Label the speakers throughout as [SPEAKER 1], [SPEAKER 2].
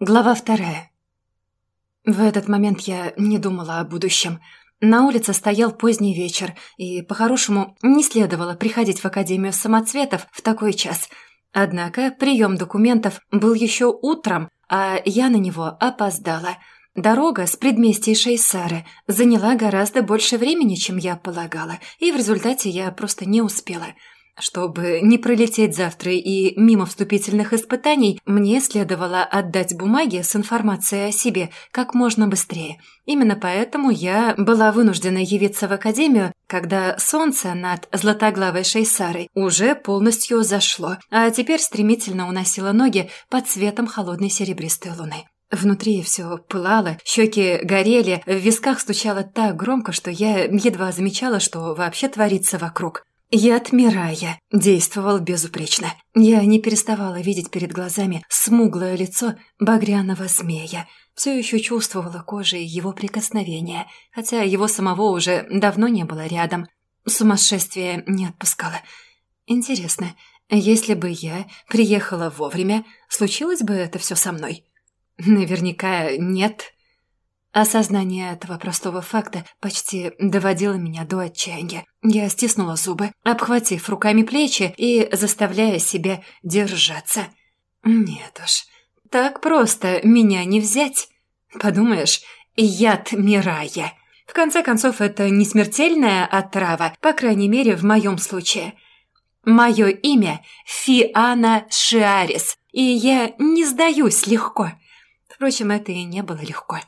[SPEAKER 1] Глава вторая. В этот момент я не думала о будущем. На улице стоял поздний вечер, и, по-хорошему, не следовало приходить в Академию самоцветов в такой час. Однако прием документов был еще утром, а я на него опоздала. Дорога с предместья Шейсары заняла гораздо больше времени, чем я полагала, и в результате я просто не успела – чтобы не пролететь завтра и мимо вступительных испытаний, мне следовало отдать бумаги с информацией о себе как можно быстрее. Именно поэтому я была вынуждена явиться в академию, когда солнце над златоглавой Шейсарой уже полностью зашло, а теперь стремительно уносило ноги под цветом холодной серебристой луны. Внутри все пылало, щеки горели, в висках стучало так громко, что я едва замечала, что вообще творится вокруг. Яд Мирая действовал безупречно. Я не переставала видеть перед глазами смуглое лицо багряного змея. Все еще чувствовала кожей его прикосновения, хотя его самого уже давно не было рядом. Сумасшествие не отпускало. Интересно, если бы я приехала вовремя, случилось бы это все со мной? Наверняка нет. Осознание этого простого факта почти доводило меня до отчаяния. Я стиснула зубы, обхватив руками плечи и заставляя себя держаться. Нет уж, так просто меня не взять. Подумаешь, яд Мирая. В конце концов, это не смертельная отрава, по крайней мере, в моем случае. Мое имя Фиана Шиарис, и я не сдаюсь легко. Впрочем, это и не было легко.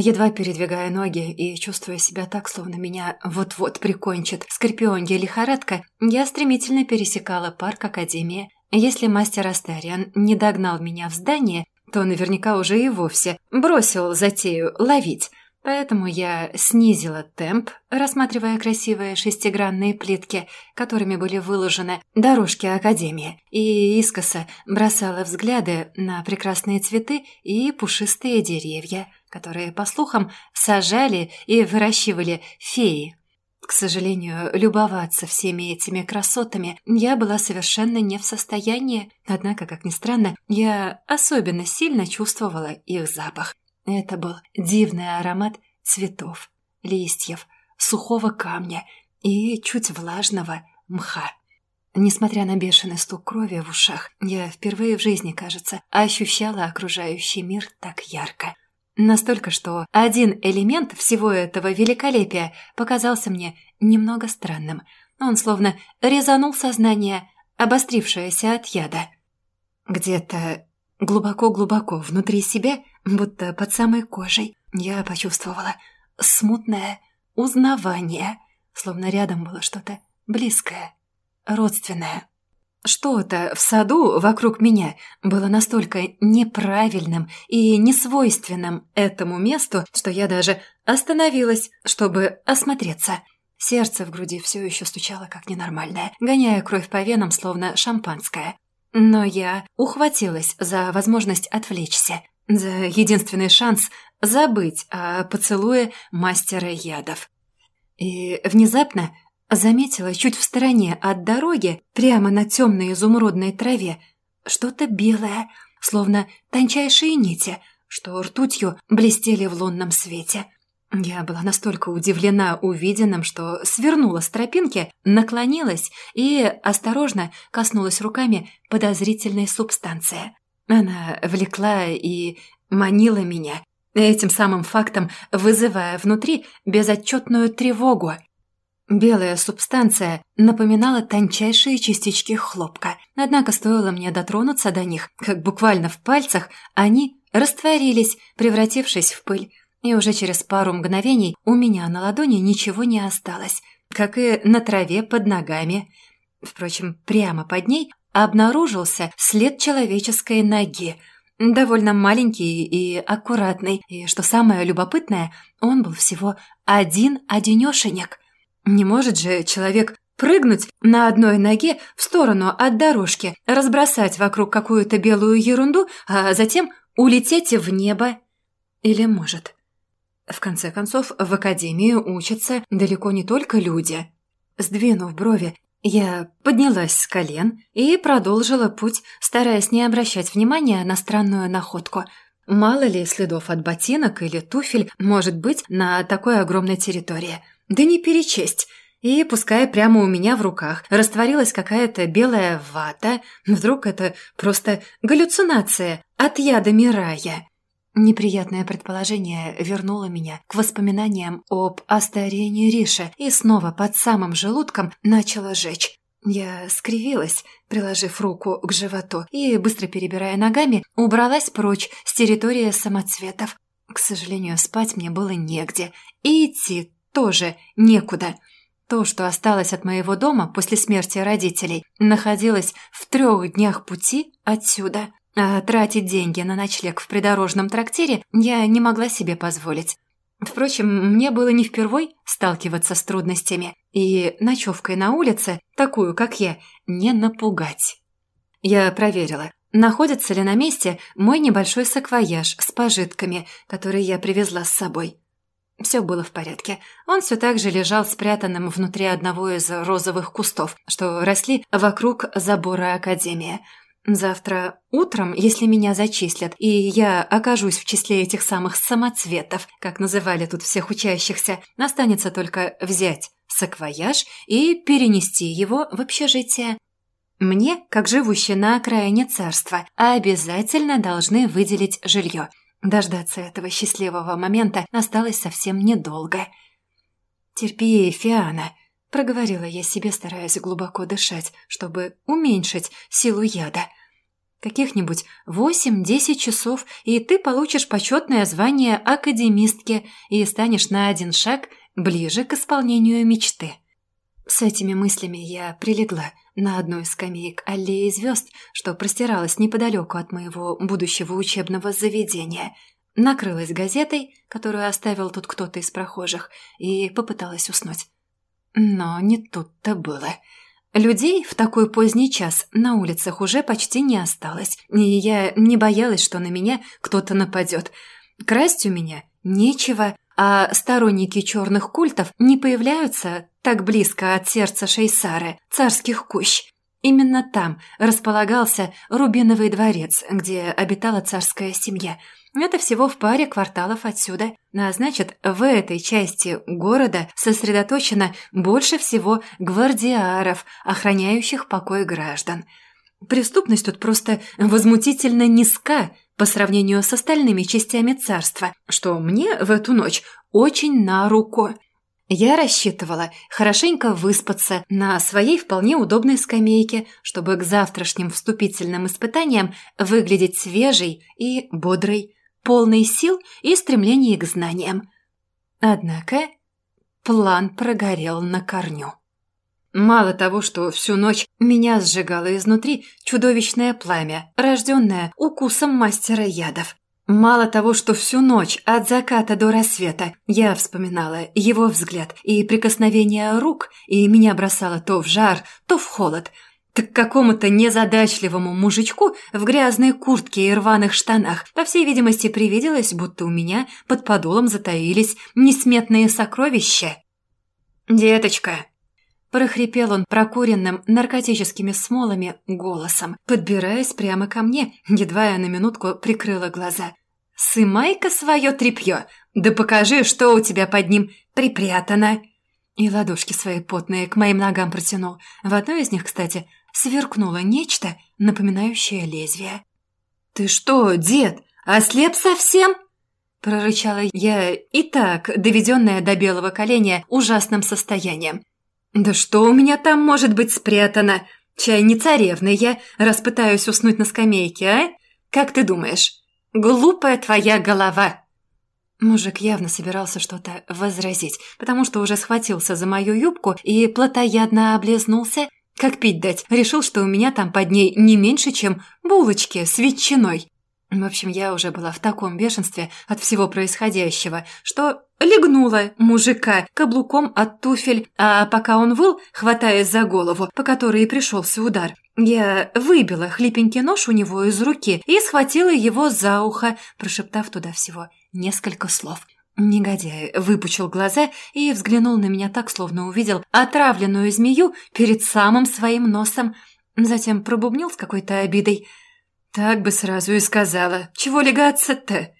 [SPEAKER 1] Едва передвигая ноги и чувствуя себя так, словно меня вот-вот прикончит скорпионья лихорадка, я стремительно пересекала парк Академии. Если мастер Астариан не догнал меня в здание, то наверняка уже и вовсе бросил затею ловить. Поэтому я снизила темп, рассматривая красивые шестигранные плитки, которыми были выложены дорожки Академии, и искоса бросала взгляды на прекрасные цветы и пушистые деревья – которые, по слухам, сажали и выращивали феи. К сожалению, любоваться всеми этими красотами я была совершенно не в состоянии, однако, как ни странно, я особенно сильно чувствовала их запах. Это был дивный аромат цветов, листьев, сухого камня и чуть влажного мха. Несмотря на бешеный стук крови в ушах, я впервые в жизни, кажется, ощущала окружающий мир так ярко. Настолько, что один элемент всего этого великолепия показался мне немного странным. Он словно резанул сознание, обострившееся от яда. Где-то глубоко-глубоко внутри себя, будто под самой кожей, я почувствовала смутное узнавание, словно рядом было что-то близкое, родственное. Что-то в саду вокруг меня было настолько неправильным и несвойственным этому месту, что я даже остановилась, чтобы осмотреться. Сердце в груди все еще стучало как ненормальное, гоняя кровь по венам, словно шампанское. Но я ухватилась за возможность отвлечься, за единственный шанс забыть о поцелуе мастера ядов. И внезапно Заметила чуть в стороне от дороги, прямо на темной изумрудной траве, что-то белое, словно тончайшие нити, что ртутью блестели в лунном свете. Я была настолько удивлена увиденным, что свернула с тропинки, наклонилась и осторожно коснулась руками подозрительной субстанции. Она влекла и манила меня, этим самым фактом вызывая внутри безотчетную тревогу – Белая субстанция напоминала тончайшие частички хлопка. Однако стоило мне дотронуться до них, как буквально в пальцах, они растворились, превратившись в пыль. И уже через пару мгновений у меня на ладони ничего не осталось, как и на траве под ногами. Впрочем, прямо под ней обнаружился след человеческой ноги, довольно маленький и аккуратный, и, что самое любопытное, он был всего один-одинешенек – не может же человек прыгнуть на одной ноге в сторону от дорожки, разбросать вокруг какую-то белую ерунду, а затем улететь в небо. Или может? В конце концов, в академии учатся далеко не только люди. Сдвинув брови, я поднялась с колен и продолжила путь, стараясь не обращать внимания на странную находку. Мало ли следов от ботинок или туфель может быть на такой огромной территории. Да не перечесть. И пускай прямо у меня в руках растворилась какая-то белая вата, вдруг это просто галлюцинация от яда Мирая. Неприятное предположение вернуло меня к воспоминаниям об остарении Риша и снова под самым желудком начало жечь. Я скривилась, приложив руку к животу, и, быстро перебирая ногами, убралась прочь с территории самоцветов. К сожалению, спать мне было негде, и идти тоже некуда. То, что осталось от моего дома после смерти родителей, находилось в трех днях пути отсюда. А тратить деньги на ночлег в придорожном трактире я не могла себе позволить. Впрочем, мне было не впервой сталкиваться с трудностями, и ночевкой на улице, такую, как я, не напугать. Я проверила, находится ли на месте мой небольшой саквояж с пожитками, которые я привезла с собой. Все было в порядке. Он все так же лежал спрятанным внутри одного из розовых кустов, что росли вокруг забора Академии – Завтра утром, если меня зачислят, и я окажусь в числе этих самых самоцветов, как называли тут всех учащихся, останется только взять саквояж и перенести его в общежитие. Мне, как живущей на окраине царства, обязательно должны выделить жилье. Дождаться этого счастливого момента осталось совсем недолго. «Терпи, Фиана», — проговорила я себе, стараясь глубоко дышать, чтобы уменьшить силу яда — Каких-нибудь восемь-десять часов, и ты получишь почетное звание академистки и станешь на один шаг ближе к исполнению мечты. С этими мыслями я прилегла на одну из скамеек аллеи звезд, что простиралась неподалеку от моего будущего учебного заведения, накрылась газетой, которую оставил тут кто-то из прохожих, и попыталась уснуть. Но не тут-то было — Людей в такой поздний час на улицах уже почти не осталось, и я не боялась, что на меня кто-то нападет. Красть у меня нечего, а сторонники черных культов не появляются так близко от сердца Шейсары, царских кущ. Именно там располагался Рубиновый дворец, где обитала царская семья – это всего в паре кварталов отсюда. А значит, в этой части города сосредоточено больше всего гвардиаров, охраняющих покой граждан. Преступность тут просто возмутительно низка по сравнению с остальными частями царства, что мне в эту ночь очень на руку. Я рассчитывала хорошенько выспаться на своей вполне удобной скамейке, чтобы к завтрашним вступительным испытаниям выглядеть свежей и бодрой полный сил и стремлений к знаниям. Однако план прогорел на корню. Мало того, что всю ночь меня сжигало изнутри чудовищное пламя, рожденное укусом мастера ядов. Мало того, что всю ночь от заката до рассвета я вспоминала его взгляд и прикосновение рук, и меня бросало то в жар, то в холод – так какому-то незадачливому мужичку в грязной куртке и рваных штанах, по всей видимости, привиделось, будто у меня под подолом затаились несметные сокровища. «Деточка!» – прохрипел он прокуренным наркотическими смолами голосом, подбираясь прямо ко мне, едва я на минутку прикрыла глаза. «Сымай-ка свое тряпье, да покажи, что у тебя под ним припрятано!» И ладошки свои потные к моим ногам протянул. В одной из них, кстати, сверкнуло нечто, напоминающее лезвие. «Ты что, дед, ослеп совсем?» Прорычала я и так, доведенная до белого коленя ужасным состоянием. «Да что у меня там может быть спрятано? Чай не царевна я, раз пытаюсь уснуть на скамейке, а? Как ты думаешь? Глупая твоя голова!» Мужик явно собирался что-то возразить, потому что уже схватился за мою юбку и плотоядно облизнулся как пить дать? Решил, что у меня там под ней не меньше, чем булочки с ветчиной. В общем, я уже была в таком бешенстве от всего происходящего, что легнула мужика каблуком от туфель, а пока он выл, хватаясь за голову, по которой и пришелся удар, я выбила хлипенький нож у него из руки и схватила его за ухо, прошептав туда всего несколько слов – Негодяй выпучил глаза и взглянул на меня так, словно увидел отравленную змею перед самым своим носом. Затем пробубнил с какой-то обидой. Так бы сразу и сказала. Чего легаться-то?»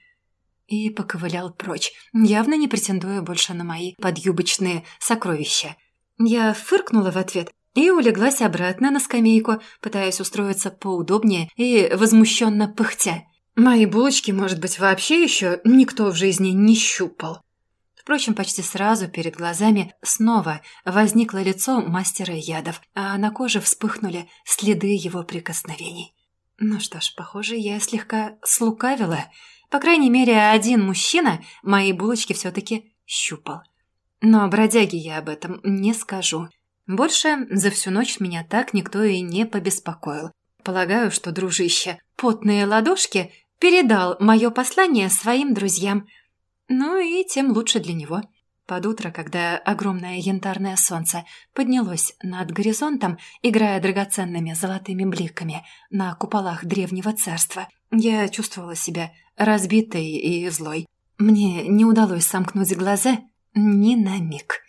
[SPEAKER 1] И поковылял прочь, явно не претендуя больше на мои подюбочные сокровища. Я фыркнула в ответ и улеглась обратно на скамейку, пытаясь устроиться поудобнее и возмущенно пыхтя. Мои булочки, может быть, вообще еще никто в жизни не щупал. Впрочем, почти сразу перед глазами снова возникло лицо мастера ядов, а на коже вспыхнули следы его прикосновений. Ну что ж, похоже, я слегка слукавила. По крайней мере, один мужчина мои булочки все-таки щупал. Но бродяге я об этом не скажу. Больше за всю ночь меня так никто и не побеспокоил. Полагаю, что дружище потные ладошки передал мое послание своим друзьям. Ну и тем лучше для него. Под утро, когда огромное янтарное солнце поднялось над горизонтом, играя драгоценными золотыми бликами на куполах древнего царства, я чувствовала себя разбитой и злой. Мне не удалось сомкнуть глаза ни на миг.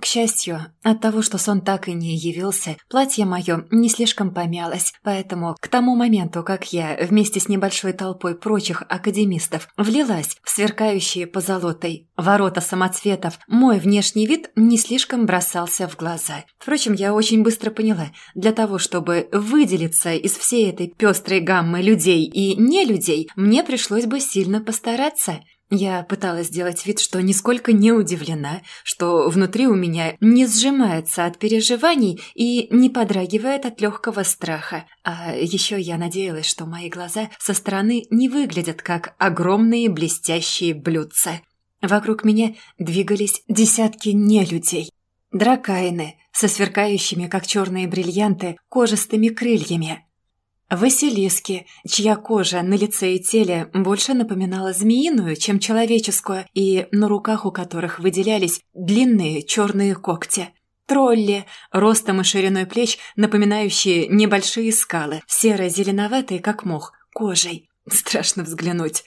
[SPEAKER 1] К счастью, от того, что сон так и не явился, платье мое не слишком помялось, поэтому к тому моменту, как я вместе с небольшой толпой прочих академистов влилась в сверкающие позолотой ворота самоцветов, мой внешний вид не слишком бросался в глаза. Впрочем, я очень быстро поняла, для того, чтобы выделиться из всей этой пестрой гаммы людей и не людей, мне пришлось бы сильно постараться – я пыталась сделать вид, что нисколько не удивлена, что внутри у меня не сжимается от переживаний и не подрагивает от легкого страха. А еще я надеялась, что мои глаза со стороны не выглядят как огромные блестящие блюдца. Вокруг меня двигались десятки нелюдей. Дракайны со сверкающими, как черные бриллианты, кожистыми крыльями – Василиски, чья кожа на лице и теле больше напоминала змеиную, чем человеческую, и на руках у которых выделялись длинные черные когти. Тролли, ростом и шириной плеч, напоминающие небольшие скалы, серо-зеленоватые, как мох, кожей. Страшно взглянуть.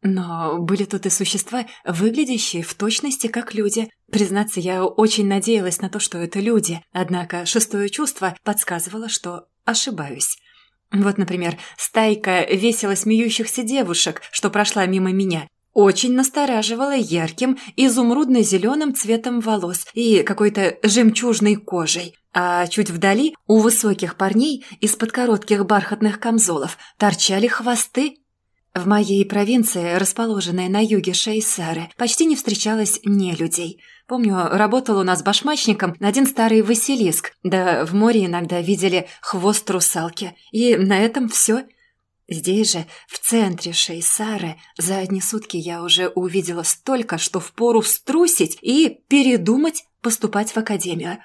[SPEAKER 1] Но были тут и существа, выглядящие в точности как люди. Признаться, я очень надеялась на то, что это люди, однако шестое чувство подсказывало, что ошибаюсь. Вот, например, стайка весело смеющихся девушек, что прошла мимо меня, очень настораживала ярким изумрудно-зеленым цветом волос и какой-то жемчужной кожей. А чуть вдали у высоких парней из-под коротких бархатных камзолов торчали хвосты в моей провинции, расположенной на юге Шейсары, почти не встречалось нелюдей. Помню, работал у нас башмачником один старый Василиск, да в море иногда видели хвост русалки. И на этом все. Здесь же, в центре Шейсары, за одни сутки я уже увидела столько, что впору струсить и передумать поступать в академию.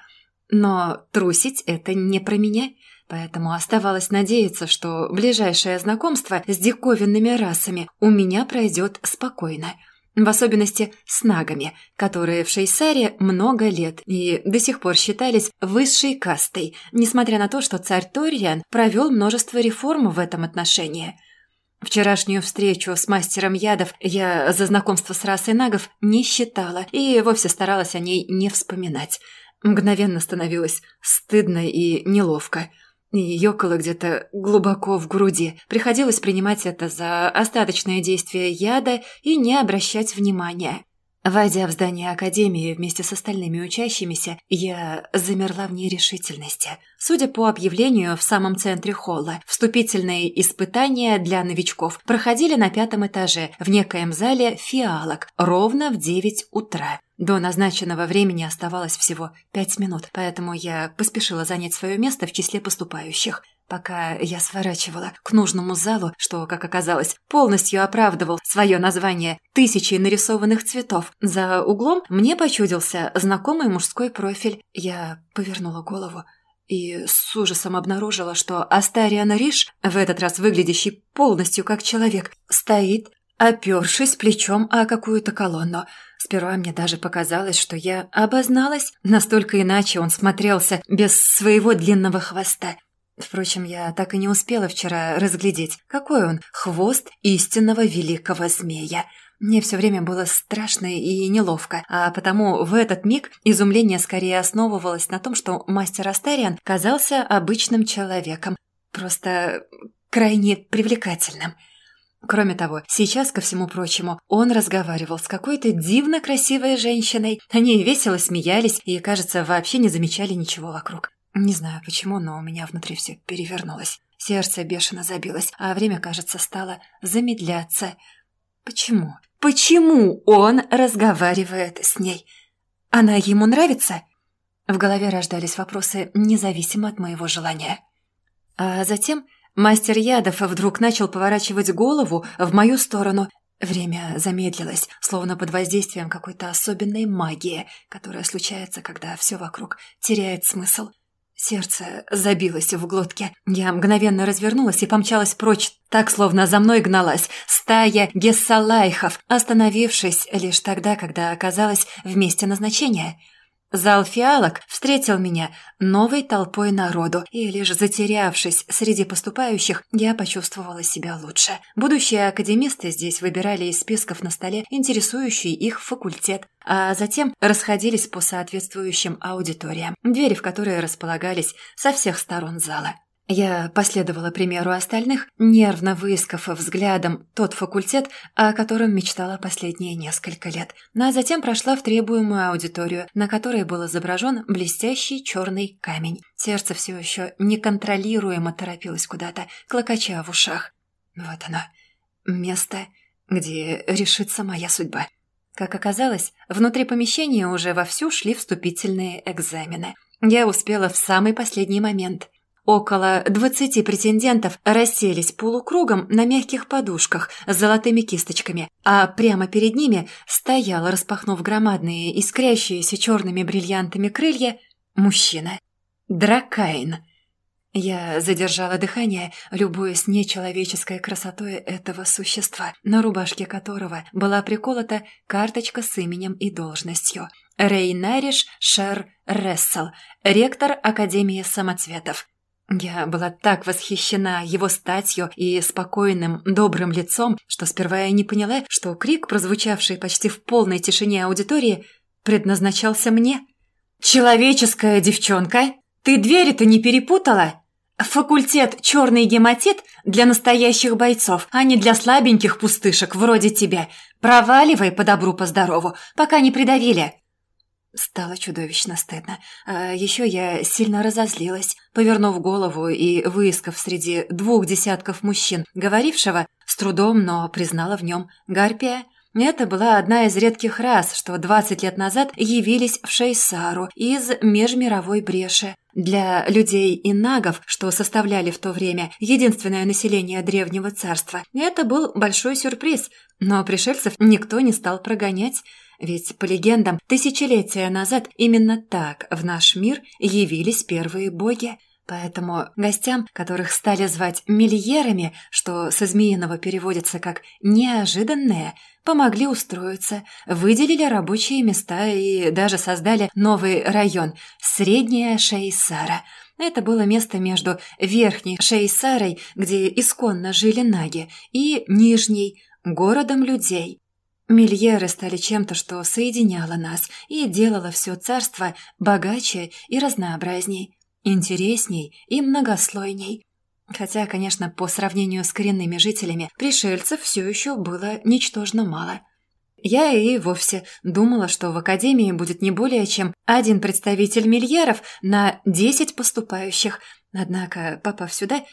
[SPEAKER 1] Но трусить – это не про меня – Поэтому оставалось надеяться, что ближайшее знакомство с диковинными расами у меня пройдет спокойно. В особенности с нагами, которые в Шейсаре много лет и до сих пор считались высшей кастой, несмотря на то, что царь Ториан провел множество реформ в этом отношении. Вчерашнюю встречу с мастером ядов я за знакомство с расой нагов не считала и вовсе старалась о ней не вспоминать. Мгновенно становилось стыдно и неловко – и ёкало где-то глубоко в груди. Приходилось принимать это за остаточное действие яда и не обращать внимания. Войдя в здание Академии вместе с остальными учащимися, я замерла в нерешительности. Судя по объявлению в самом центре холла, вступительные испытания для новичков проходили на пятом этаже в некоем зале «Фиалок» ровно в девять утра. До назначенного времени оставалось всего пять минут, поэтому я поспешила занять свое место в числе поступающих. Пока я сворачивала к нужному залу, что, как оказалось, полностью оправдывал свое название «Тысячи нарисованных цветов», за углом мне почудился знакомый мужской профиль. Я повернула голову и с ужасом обнаружила, что Астариан Риш, в этот раз выглядящий полностью как человек, стоит, опершись плечом о какую-то колонну – Сперва мне даже показалось, что я обозналась, настолько иначе он смотрелся без своего длинного хвоста. Впрочем, я так и не успела вчера разглядеть, какой он хвост истинного великого змея. Мне все время было страшно и неловко, а потому в этот миг изумление скорее основывалось на том, что мастер Астариан казался обычным человеком. Просто крайне привлекательным. Кроме того, сейчас, ко всему прочему, он разговаривал с какой-то дивно красивой женщиной. Они весело смеялись и, кажется, вообще не замечали ничего вокруг. Не знаю почему, но у меня внутри все перевернулось. Сердце бешено забилось, а время, кажется, стало замедляться. Почему? Почему он разговаривает с ней? Она ему нравится? В голове рождались вопросы, независимо от моего желания. А затем мастер ядов вдруг начал поворачивать голову в мою сторону. Время замедлилось, словно под воздействием какой-то особенной магии, которая случается, когда все вокруг теряет смысл. Сердце забилось в глотке. Я мгновенно развернулась и помчалась прочь, так, словно за мной гналась стая гессалайхов, остановившись лишь тогда, когда оказалась в месте назначения – Зал фиалок встретил меня новой толпой народу, и лишь затерявшись среди поступающих, я почувствовала себя лучше. Будущие академисты здесь выбирали из списков на столе интересующий их факультет, а затем расходились по соответствующим аудиториям, двери в которые располагались со всех сторон зала. Я последовала примеру остальных, нервно выискав взглядом тот факультет, о котором мечтала последние несколько лет, ну, а затем прошла в требуемую аудиторию, на которой был изображен блестящий черный камень. Сердце все еще неконтролируемо торопилось куда-то, клокоча в ушах. Вот оно, место, где решится моя судьба. Как оказалось, внутри помещения уже вовсю шли вступительные экзамены. Я успела в самый последний момент – Около двадцати претендентов расселись полукругом на мягких подушках с золотыми кисточками, а прямо перед ними стоял, распахнув громадные, искрящиеся черными бриллиантами крылья, мужчина. Дракайн. Я задержала дыхание, любуясь нечеловеческой красотой этого существа, на рубашке которого была приколота карточка с именем и должностью. Рейнариш Шер Рессел, ректор Академии самоцветов. Я была так восхищена его статью и спокойным, добрым лицом, что сперва я не поняла, что крик, прозвучавший почти в полной тишине аудитории, предназначался мне. «Человеческая девчонка, ты двери-то не перепутала?» «Факультет «Черный гематит» для настоящих бойцов, а не для слабеньких пустышек вроде тебя. Проваливай по добру, по здорову, пока не придавили». Стало чудовищно стыдно. А еще я сильно разозлилась, повернув голову и выискав среди двух десятков мужчин, говорившего, с трудом, но признала в нем Гарпия. Это была одна из редких рас, что 20 лет назад явились в Шейсару из межмировой бреши. Для людей и нагов, что составляли в то время единственное население древнего царства, это был большой сюрприз, но пришельцев никто не стал прогонять. Ведь, по легендам, тысячелетия назад именно так в наш мир явились первые боги. Поэтому гостям, которых стали звать мильерами, что со змеиного переводится как «неожиданные», помогли устроиться, выделили рабочие места и даже создали новый район – Средняя Шейсара. Это было место между Верхней Шейсарой, где исконно жили наги, и Нижней – городом людей. Мильеры стали чем-то, что соединяло нас и делало все царство богаче и разнообразней, интересней и многослойней. Хотя, конечно, по сравнению с коренными жителями, пришельцев все еще было ничтожно мало. Я и вовсе думала, что в Академии будет не более чем один представитель мильеров на десять поступающих, однако, попав сюда,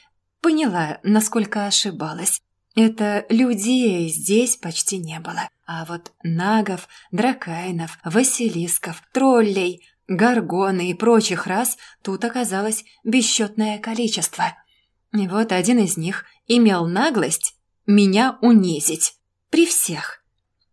[SPEAKER 1] поняла, насколько ошибалась. Это людей здесь почти не было. А вот нагов, дракайнов, василисков, троллей, горгоны и прочих рас тут оказалось бесчетное количество. И вот один из них имел наглость меня унизить. При всех.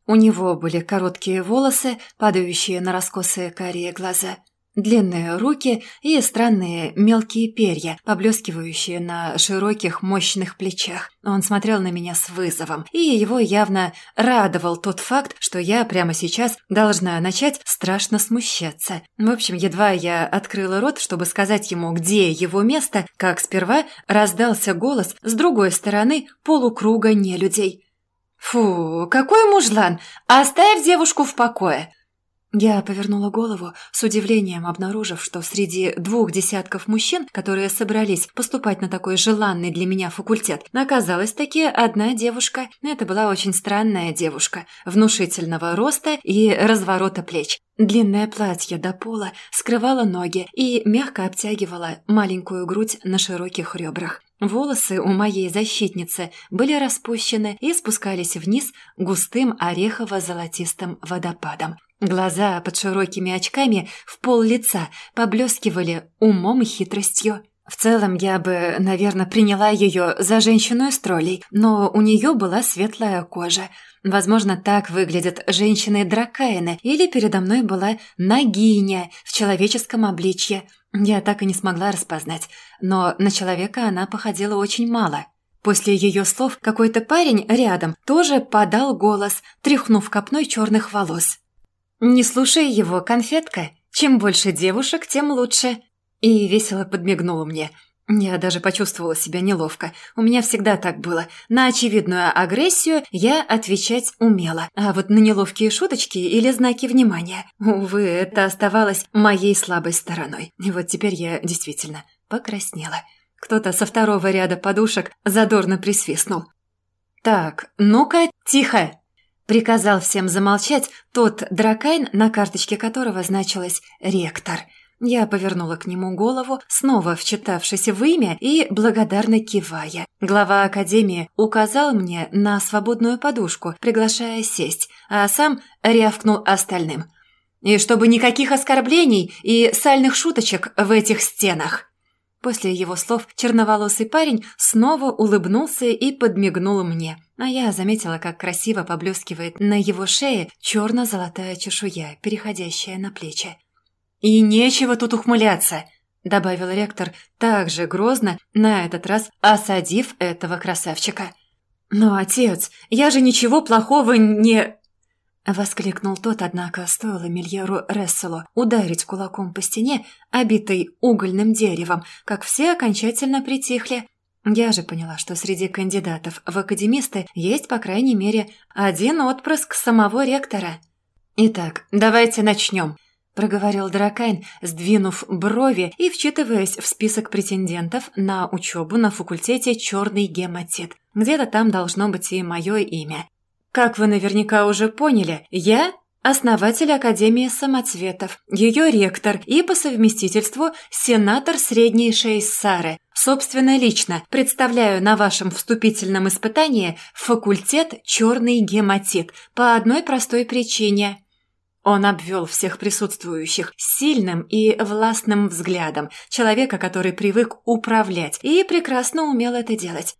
[SPEAKER 1] У него были короткие волосы, падающие на раскосые карие глаза – Длинные руки и странные мелкие перья, поблескивающие на широких мощных плечах. Он смотрел на меня с вызовом, и его явно радовал тот факт, что я прямо сейчас должна начать страшно смущаться. В общем, едва я открыла рот, чтобы сказать ему, где его место, как сперва раздался голос с другой стороны полукруга нелюдей. «Фу, какой мужлан! Оставь девушку в покое!» Я повернула голову, с удивлением обнаружив, что среди двух десятков мужчин, которые собрались поступать на такой желанный для меня факультет, оказалась таки одна девушка. Это была очень странная девушка, внушительного роста и разворота плеч. Длинное платье до пола скрывало ноги и мягко обтягивало маленькую грудь на широких ребрах. Волосы у моей защитницы были распущены и спускались вниз густым орехово-золотистым водопадом. Глаза под широкими очками в пол лица поблескивали умом и хитростью. В целом, я бы, наверное, приняла ее за женщину из троллей, но у нее была светлая кожа. Возможно, так выглядят женщины-дракаины, или передо мной была нагиня в человеческом обличье. Я так и не смогла распознать, но на человека она походила очень мало. После ее слов какой-то парень рядом тоже подал голос, тряхнув копной черных волос. «Не слушай его, конфетка. Чем больше девушек, тем лучше». И весело подмигнула мне. Я даже почувствовала себя неловко. У меня всегда так было. На очевидную агрессию я отвечать умела. А вот на неловкие шуточки или знаки внимания, увы, это оставалось моей слабой стороной. И вот теперь я действительно покраснела. Кто-то со второго ряда подушек задорно присвистнул. «Так, ну-ка, тихо!» Приказал всем замолчать тот дракайн, на карточке которого значилось «ректор». Я повернула к нему голову, снова вчитавшись в имя и благодарно кивая. Глава академии указал мне на свободную подушку, приглашая сесть, а сам рявкнул остальным. «И чтобы никаких оскорблений и сальных шуточек в этих стенах!» После его слов черноволосый парень снова улыбнулся и подмигнул мне, а я заметила, как красиво поблескивает на его шее черно-золотая чешуя, переходящая на плечи. «И нечего тут ухмыляться!» – добавил ректор также грозно, на этот раз осадив этого красавчика. «Но, отец, я же ничего плохого не...» Воскликнул тот, однако стоило Мильеру Ресселу ударить кулаком по стене, обитой угольным деревом, как все окончательно притихли. Я же поняла, что среди кандидатов в академисты есть, по крайней мере, один отпрыск самого ректора. «Итак, давайте начнем», – проговорил Дракайн, сдвинув брови и вчитываясь в список претендентов на учебу на факультете «Черный гематит». Где-то там должно быть и мое имя. Как вы наверняка уже поняли, я основатель Академии самоцветов, ее ректор и по совместительству сенатор Средней Шейссары. Собственно, лично представляю на вашем вступительном испытании факультет «Черный гематит» по одной простой причине. Он обвел всех присутствующих сильным и властным взглядом человека, который привык управлять и прекрасно умел это делать.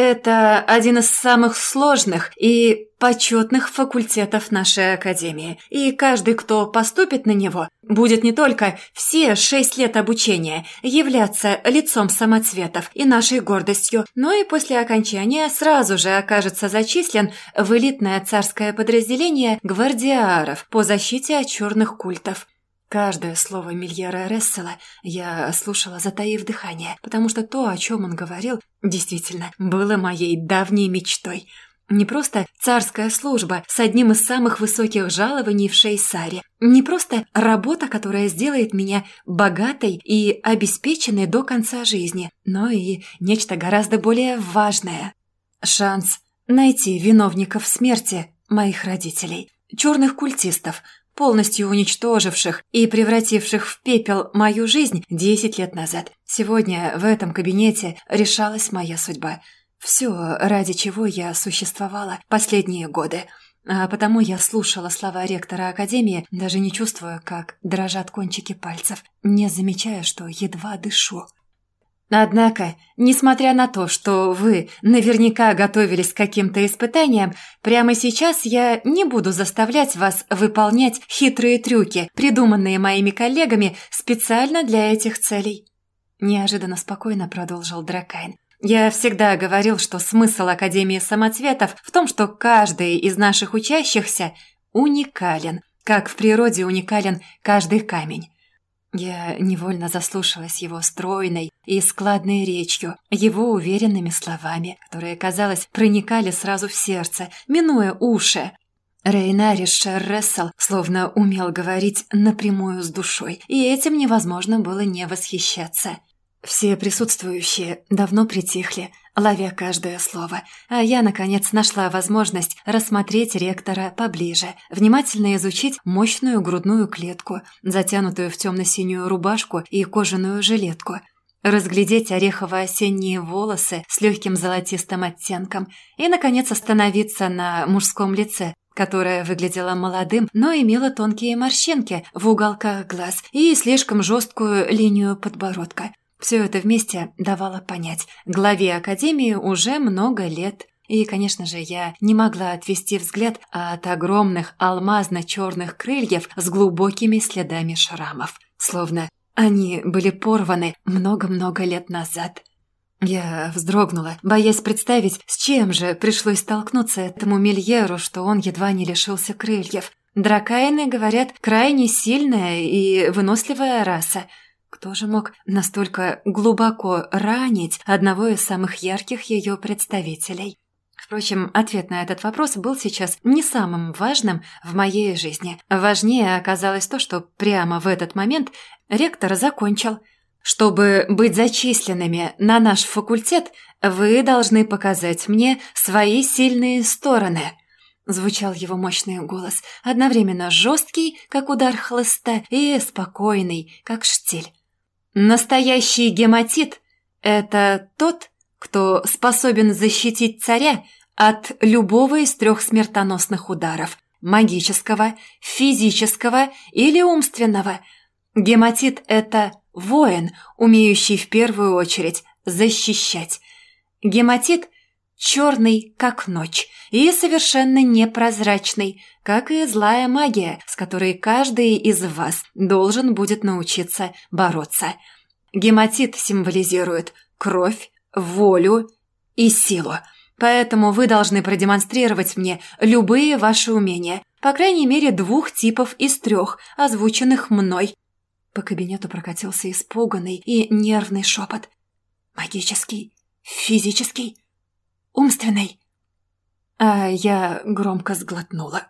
[SPEAKER 1] Это один из самых сложных и почетных факультетов нашей академии, и каждый, кто поступит на него, будет не только все шесть лет обучения являться лицом самоцветов и нашей гордостью, но и после окончания сразу же окажется зачислен в элитное царское подразделение гвардиаров по защите от черных культов. Каждое слово Мильера Рессела я слушала, затаив дыхание, потому что то, о чем он говорил, действительно было моей давней мечтой. Не просто царская служба с одним из самых высоких жалований в Шейсаре, не просто работа, которая сделает меня богатой и обеспеченной до конца жизни, но и нечто гораздо более важное. Шанс найти виновников смерти моих родителей, черных культистов – полностью уничтоживших и превративших в пепел мою жизнь десять лет назад. Сегодня в этом кабинете решалась моя судьба. Все, ради чего я существовала последние годы. А потому я слушала слова ректора Академии, даже не чувствуя, как дрожат кончики пальцев, не замечая, что едва дышу. Однако, несмотря на то, что вы наверняка готовились к каким-то испытаниям, прямо сейчас я не буду заставлять вас выполнять хитрые трюки, придуманные моими коллегами специально для этих целей. Неожиданно спокойно продолжил Дракайн. Я всегда говорил, что смысл Академии самоцветов в том, что каждый из наших учащихся уникален, как в природе уникален каждый камень. Я невольно заслушалась его стройной и складной речью, его уверенными словами, которые, казалось, проникали сразу в сердце, минуя уши. Рейнариш Шеррессел словно умел говорить напрямую с душой, и этим невозможно было не восхищаться. Все присутствующие давно притихли, ловя каждое слово, а я, наконец, нашла возможность рассмотреть ректора поближе, внимательно изучить мощную грудную клетку, затянутую в темно-синюю рубашку и кожаную жилетку, разглядеть орехово-осенние волосы с легким золотистым оттенком и, наконец, остановиться на мужском лице, которое выглядело молодым, но имело тонкие морщинки в уголках глаз и слишком жесткую линию подбородка. Все это вместе давало понять, главе Академии уже много лет. И, конечно же, я не могла отвести взгляд от огромных алмазно-черных крыльев с глубокими следами шрамов. Словно они были порваны много-много лет назад. Я вздрогнула, боясь представить, с чем же пришлось столкнуться этому Мильеру, что он едва не лишился крыльев. Дракайны, говорят, крайне сильная и выносливая раса – кто же мог настолько глубоко ранить одного из самых ярких ее представителей? Впрочем, ответ на этот вопрос был сейчас не самым важным в моей жизни. Важнее оказалось то, что прямо в этот момент ректор закончил. «Чтобы быть зачисленными на наш факультет, вы должны показать мне свои сильные стороны», Звучал его мощный голос, одновременно жесткий, как удар хлыста, и спокойный, как штиль. Настоящий гематит – это тот, кто способен защитить царя от любого из трех смертоносных ударов – магического, физического или умственного. Гематит – это воин, умеющий в первую очередь защищать. Гематит – черный, как ночь, и совершенно непрозрачный, как и злая магия, с которой каждый из вас должен будет научиться бороться. Гематит символизирует кровь, волю и силу. Поэтому вы должны продемонстрировать мне любые ваши умения, по крайней мере двух типов из трех, озвученных мной. По кабинету прокатился испуганный и нервный шепот. Магический, физический, умственный. А я громко сглотнула.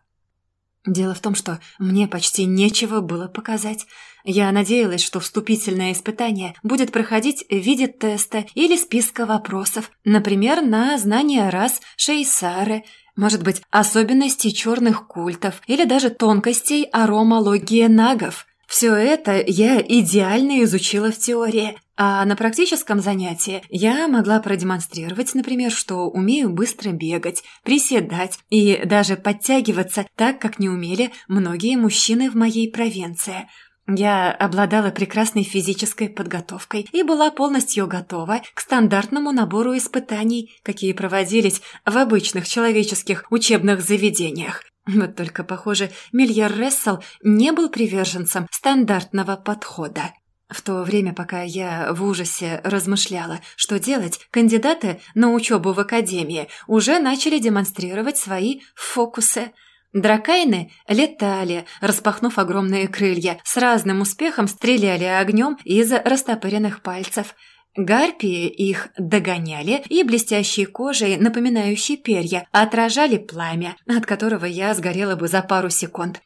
[SPEAKER 1] Дело в том, что мне почти нечего было показать. Я надеялась, что вступительное испытание будет проходить в виде теста или списка вопросов, например, на знание рас Шейсары, может быть, особенностей черных культов или даже тонкостей аромологии нагов. Все это я идеально изучила в теории, а на практическом занятии я могла продемонстрировать, например, что умею быстро бегать, приседать и даже подтягиваться так, как не умели многие мужчины в моей провинции. Я обладала прекрасной физической подготовкой и была полностью готова к стандартному набору испытаний, какие проводились в обычных человеческих учебных заведениях. Вот только, похоже, Мильер Рессел не был приверженцем стандартного подхода. В то время, пока я в ужасе размышляла, что делать, кандидаты на учебу в академии уже начали демонстрировать свои фокусы. Дракайны летали, распахнув огромные крылья, с разным успехом стреляли огнем из растопыренных пальцев. Гарпии их догоняли и блестящей кожей, напоминающей перья, отражали пламя, от которого я сгорела бы за пару секунд.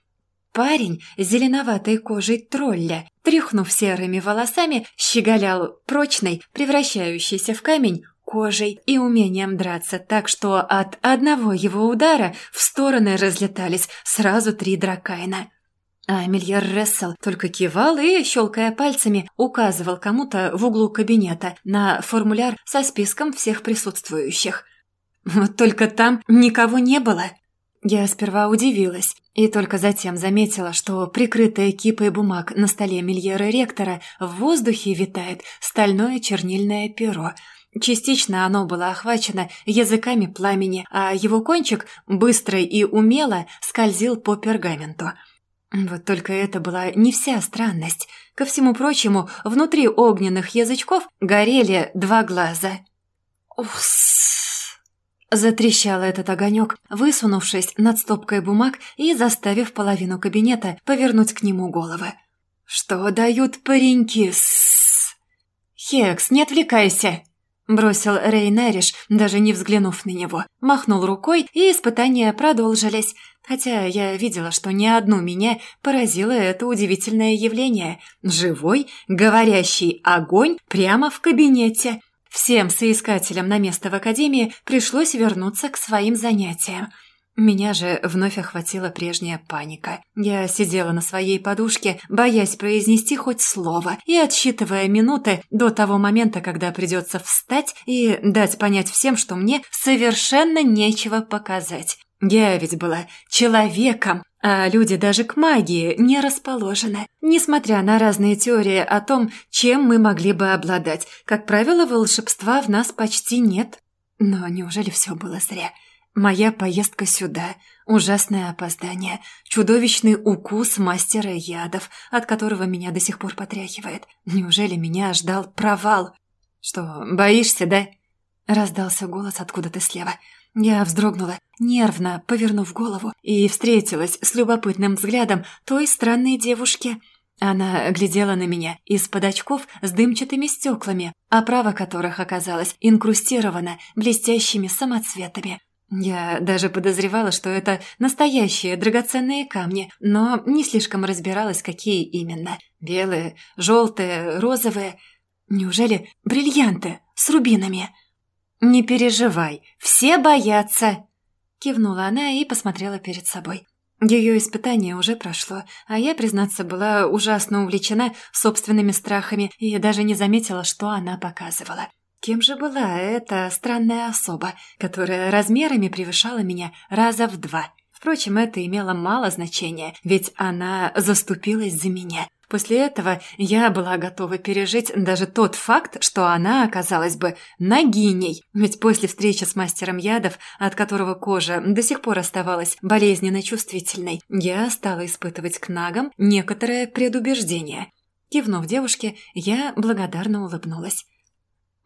[SPEAKER 1] Парень с зеленоватой кожей тролля, тряхнув серыми волосами, щеголял прочной, превращающейся в камень, кожей и умением драться, так что от одного его удара в стороны разлетались сразу три дракайна. А Мильер Рессел только кивал и, щелкая пальцами, указывал кому-то в углу кабинета на формуляр со списком всех присутствующих. Вот только там никого не было. Я сперва удивилась и только затем заметила, что прикрытая кипой бумаг на столе Мильера ректора в воздухе витает стальное чернильное перо. Частично оно было охвачено языками пламени, а его кончик быстро и умело скользил по пергаменту. Вот только это была не вся странность. Ко всему прочему, внутри огненных язычков горели два глаза. «Ус!» Затрещал этот огонек, высунувшись над стопкой бумаг и заставив половину кабинета повернуть к нему головы. «Что дают пареньки с...» «Хекс, не отвлекайся!» Бросил Рейнериш, даже не взглянув на него. Махнул рукой, и испытания продолжились. Хотя я видела, что ни одну меня поразило это удивительное явление. Живой, говорящий огонь прямо в кабинете. Всем соискателям на место в академии пришлось вернуться к своим занятиям. Меня же вновь охватила прежняя паника. Я сидела на своей подушке, боясь произнести хоть слово, и отсчитывая минуты до того момента, когда придется встать и дать понять всем, что мне совершенно нечего показать. Я ведь была человеком, а люди даже к магии не расположены. Несмотря на разные теории о том, чем мы могли бы обладать, как правило, волшебства в нас почти нет. Но неужели все было зря? Моя поездка сюда, ужасное опоздание, чудовищный укус мастера ядов, от которого меня до сих пор потряхивает. Неужели меня ждал провал? Что, боишься, да? Раздался голос откуда-то слева. Я вздрогнула, нервно повернув голову, и встретилась с любопытным взглядом той странной девушки. Она глядела на меня из-под очков с дымчатыми стеклами, оправа которых оказалась инкрустирована блестящими самоцветами. Я даже подозревала, что это настоящие драгоценные камни, но не слишком разбиралась, какие именно. Белые, желтые, розовые. Неужели бриллианты с рубинами? «Не переживай, все боятся!» Кивнула она и посмотрела перед собой. Ее испытание уже прошло, а я, признаться, была ужасно увлечена собственными страхами и даже не заметила, что она показывала. Кем же была эта странная особа, которая размерами превышала меня раза в два? Впрочем, это имело мало значения, ведь она заступилась за меня. После этого я была готова пережить даже тот факт, что она оказалась бы нагиней. Ведь после встречи с мастером ядов, от которого кожа до сих пор оставалась болезненно чувствительной, я стала испытывать к нагам некоторое предубеждение. Кивнув девушке, я благодарно улыбнулась.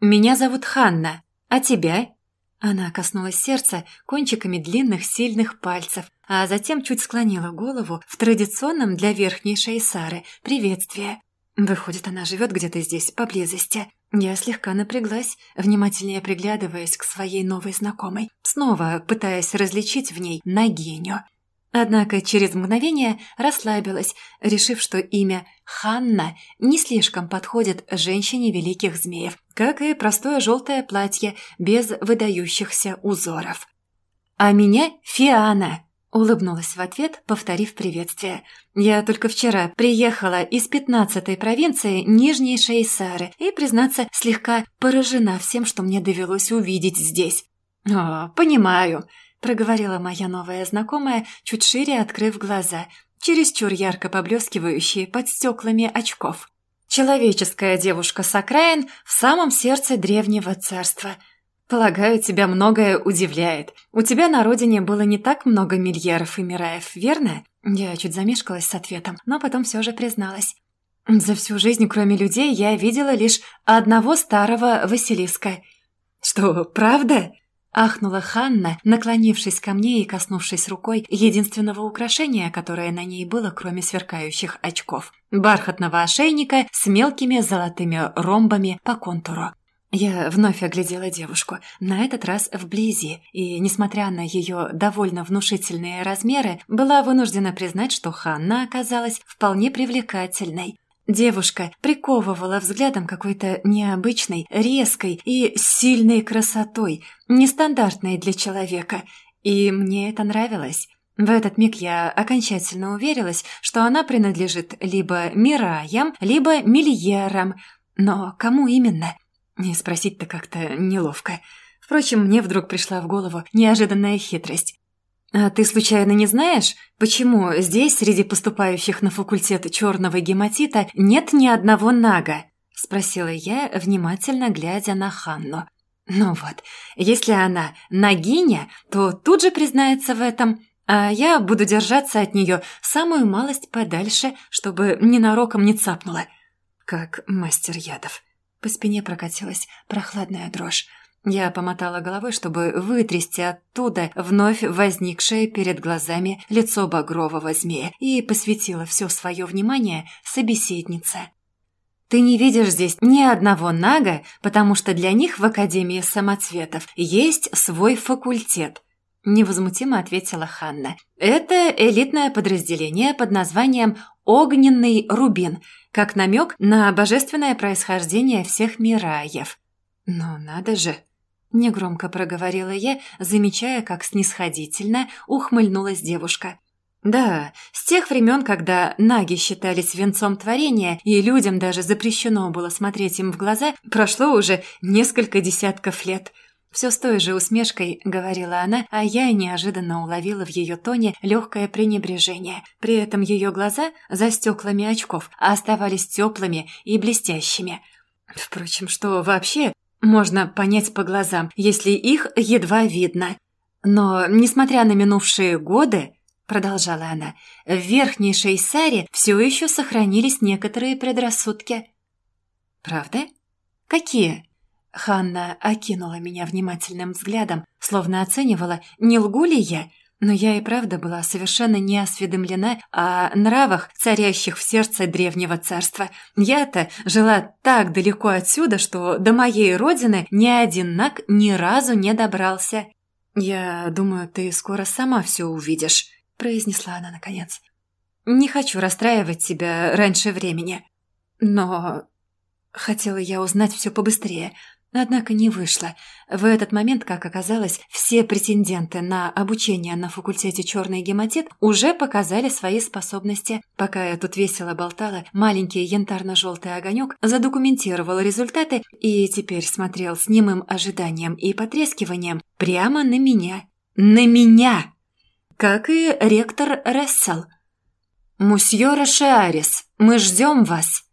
[SPEAKER 1] «Меня зовут Ханна. А тебя?» Она коснулась сердца кончиками длинных сильных пальцев, а затем чуть склонила голову в традиционном для верхней шейсары приветствие. Выходит, она живет где-то здесь, поблизости. Я слегка напряглась, внимательнее приглядываясь к своей новой знакомой, снова пытаясь различить в ней Нагиню. Однако через мгновение расслабилась, решив, что имя Ханна не слишком подходит женщине великих змеев, как и простое желтое платье без выдающихся узоров. «А меня Фиана», — улыбнулась в ответ, повторив приветствие. «Я только вчера приехала из пятнадцатой провинции Нижней Шейсары и, признаться, слегка поражена всем, что мне довелось увидеть здесь». «О, понимаю», — проговорила моя новая знакомая, чуть шире открыв глаза, чересчур ярко поблескивающие под стеклами очков. «Человеческая девушка с окраин в самом сердце древнего царства. Полагаю, тебя многое удивляет. У тебя на родине было не так много мильеров и мираев, верно?» Я чуть замешкалась с ответом, но потом все же призналась. «За всю жизнь, кроме людей, я видела лишь одного старого Василиска». «Что, правда?» Ахнула Ханна, наклонившись ко мне и коснувшись рукой единственного украшения, которое на ней было, кроме сверкающих очков. Бархатного ошейника с мелкими золотыми ромбами по контуру. Я вновь оглядела девушку, на этот раз вблизи, и, несмотря на ее довольно внушительные размеры, была вынуждена признать, что Ханна оказалась вполне привлекательной. Девушка приковывала взглядом какой-то необычной, резкой и сильной красотой, нестандартной для человека, и мне это нравилось. В этот миг я окончательно уверилась, что она принадлежит либо Мираям, либо Мильерам, но кому именно? Не спросить-то как-то неловко. Впрочем, мне вдруг пришла в голову неожиданная хитрость. «А ты случайно не знаешь, почему здесь, среди поступающих на факультет черного гематита, нет ни одного нага?» – спросила я, внимательно глядя на Ханну. «Ну вот, если она нагиня, то тут же признается в этом, а я буду держаться от нее самую малость подальше, чтобы ненароком не цапнула». Как мастер ядов. По спине прокатилась прохладная дрожь. Я помотала головой, чтобы вытрясти оттуда вновь возникшее перед глазами лицо багрового змея и посвятила все свое внимание собеседнице. «Ты не видишь здесь ни одного нага, потому что для них в Академии самоцветов есть свой факультет». невозмутимо ответила Ханна. «Это элитное подразделение под названием «Огненный рубин», как намек на божественное происхождение всех мираев». «Ну, надо же!» – негромко проговорила я, замечая, как снисходительно ухмыльнулась девушка. Да, с тех времен, когда наги считались венцом творения, и людям даже запрещено было смотреть им в глаза, прошло уже несколько десятков лет – все с той же усмешкой говорила она, а я неожиданно уловила в ее тоне легкое пренебрежение. При этом ее глаза за стеклами очков оставались теплыми и блестящими. Впрочем, что вообще можно понять по глазам, если их едва видно. Но, несмотря на минувшие годы, продолжала она, в верхней Шейсаре все еще сохранились некоторые предрассудки. «Правда? Какие?» Ханна окинула меня внимательным взглядом, словно оценивала, не лгу ли я, но я и правда была совершенно не осведомлена о нравах, царящих в сердце древнего царства. Я-то жила так далеко отсюда, что до моей родины ни один наг ни разу не добрался. «Я думаю, ты скоро сама все увидишь», – произнесла она наконец. «Не хочу расстраивать тебя раньше времени, но...» Хотела я узнать все побыстрее – Однако не вышло. В этот момент, как оказалось, все претенденты на обучение на факультете черный гематит уже показали свои способности. Пока я тут весело болтала, маленький янтарно-желтый огонек задокументировал результаты и теперь смотрел с немым ожиданием и потрескиванием прямо на меня. На меня! Как и ректор Рессел. «Мусье Рашиарис, мы ждем вас!»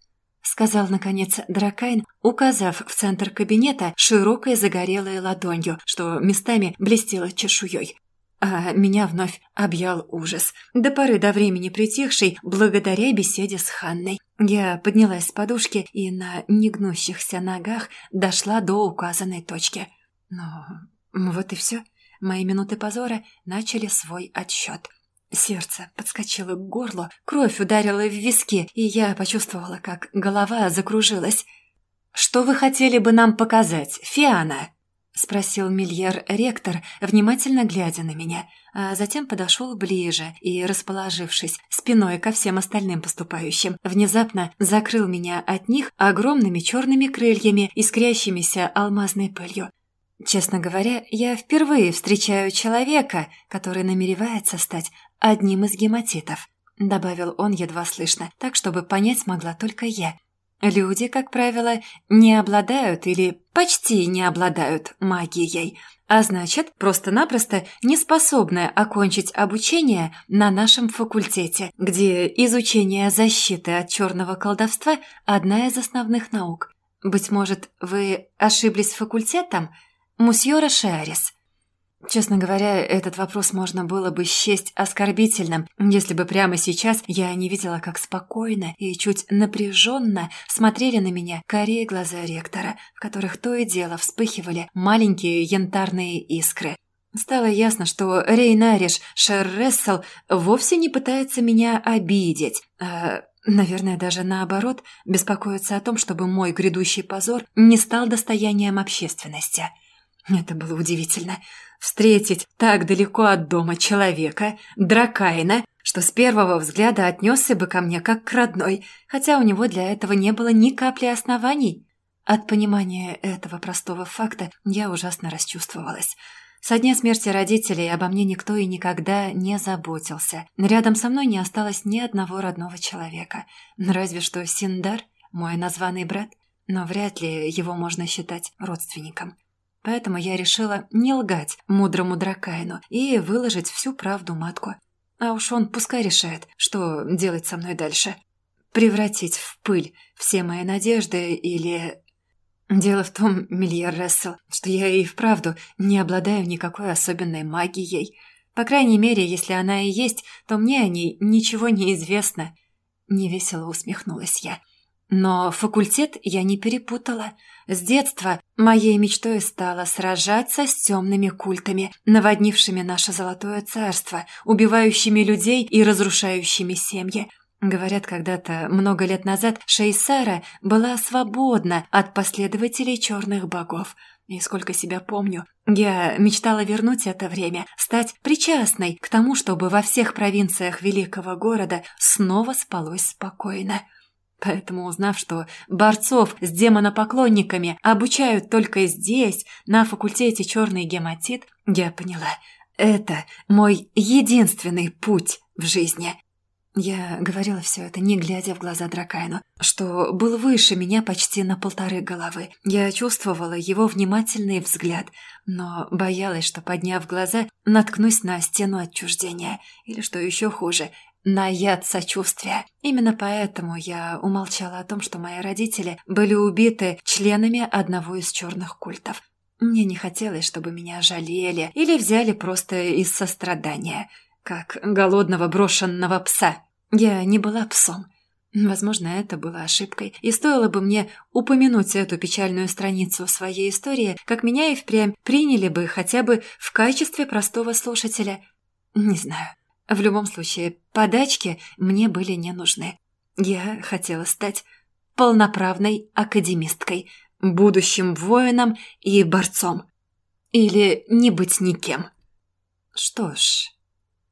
[SPEAKER 1] Сказал, наконец, Дракайн, указав в центр кабинета широкой загорелой ладонью, что местами блестело чешуей. А меня вновь объял ужас, до поры до времени притихший благодаря беседе с Ханной. Я поднялась с подушки и на негнущихся ногах дошла до указанной точки. Ну, вот и все. Мои минуты позора начали свой отсчет. Сердце подскочило к горлу, кровь ударила в виски, и я почувствовала, как голова закружилась. «Что вы хотели бы нам показать, Фиана?» — спросил Мильер-ректор, внимательно глядя на меня, а затем подошел ближе и, расположившись спиной ко всем остальным поступающим, внезапно закрыл меня от них огромными черными крыльями, искрящимися алмазной пылью. Честно говоря, я впервые встречаю человека, который намеревается стать одним из гематитов», — добавил он едва слышно, так, чтобы понять могла только я. «Люди, как правило, не обладают или почти не обладают магией, а значит, просто-напросто не способны окончить обучение на нашем факультете, где изучение защиты от черного колдовства – одна из основных наук. Быть может, вы ошиблись факультетом? Мусье Рошиарис?» Честно говоря, этот вопрос можно было бы счесть оскорбительным, если бы прямо сейчас я не видела, как спокойно и чуть напряженно смотрели на меня корее глаза ректора, в которых то и дело вспыхивали маленькие янтарные искры. Стало ясно, что Рейнариш Шеррессел вовсе не пытается меня обидеть, а, наверное, даже наоборот, беспокоится о том, чтобы мой грядущий позор не стал достоянием общественности. Это было удивительно. Встретить так далеко от дома человека, Дракайна, что с первого взгляда отнесся бы ко мне как к родной, хотя у него для этого не было ни капли оснований. От понимания этого простого факта я ужасно расчувствовалась. Со дня смерти родителей обо мне никто и никогда не заботился. Рядом со мной не осталось ни одного родного человека. Разве что Синдар, мой названный брат, но вряд ли его можно считать родственником. Поэтому я решила не лгать мудрому дракайну и выложить всю правду матку. А уж он пускай решает, что делать со мной дальше. Превратить в пыль все мои надежды или... Дело в том, Мильер Рессел, что я и вправду не обладаю никакой особенной магией. По крайней мере, если она и есть, то мне о ней ничего не известно. Невесело усмехнулась я. Но факультет я не перепутала. С детства моей мечтой стало сражаться с темными культами, наводнившими наше золотое царство, убивающими людей и разрушающими семьи. Говорят, когда-то, много лет назад, Шейсара была свободна от последователей черных богов. И сколько себя помню, я мечтала вернуть это время, стать причастной к тому, чтобы во всех провинциях великого города снова спалось спокойно. Поэтому, узнав, что борцов с демонопоклонниками обучают только здесь, на факультете черный гематит, я поняла, это мой единственный путь в жизни. Я говорила все это, не глядя в глаза Дракайну, что был выше меня почти на полторы головы. Я чувствовала его внимательный взгляд, но боялась, что, подняв глаза, наткнусь на стену отчуждения, или, что еще хуже, на яд сочувствия. Именно поэтому я умолчала о том, что мои родители были убиты членами одного из черных культов. Мне не хотелось, чтобы меня жалели или взяли просто из сострадания – как голодного брошенного пса. Я не была псом. Возможно, это было ошибкой, и стоило бы мне упомянуть эту печальную страницу своей истории, как меня и впрямь приняли бы хотя бы в качестве простого слушателя. Не знаю. В любом случае, подачки мне были не нужны. Я хотела стать полноправной академисткой, будущим воином и борцом. Или не быть никем. Что ж,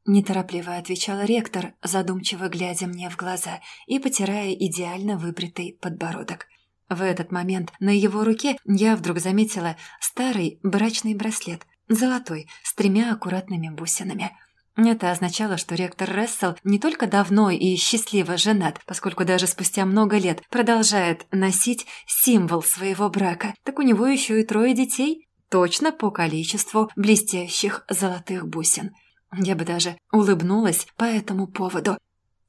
[SPEAKER 1] Неторопливо отвечал ректор, задумчиво глядя мне в глаза и потирая идеально выбритый подбородок. В этот момент на его руке я вдруг заметила старый брачный браслет, золотой, с тремя аккуратными бусинами. Это означало, что ректор Рессел не только давно и счастливо женат, поскольку даже спустя много лет продолжает носить символ своего брака, так у него еще и трое детей, точно по количеству блестящих золотых бусин – я бы даже улыбнулась по этому поводу.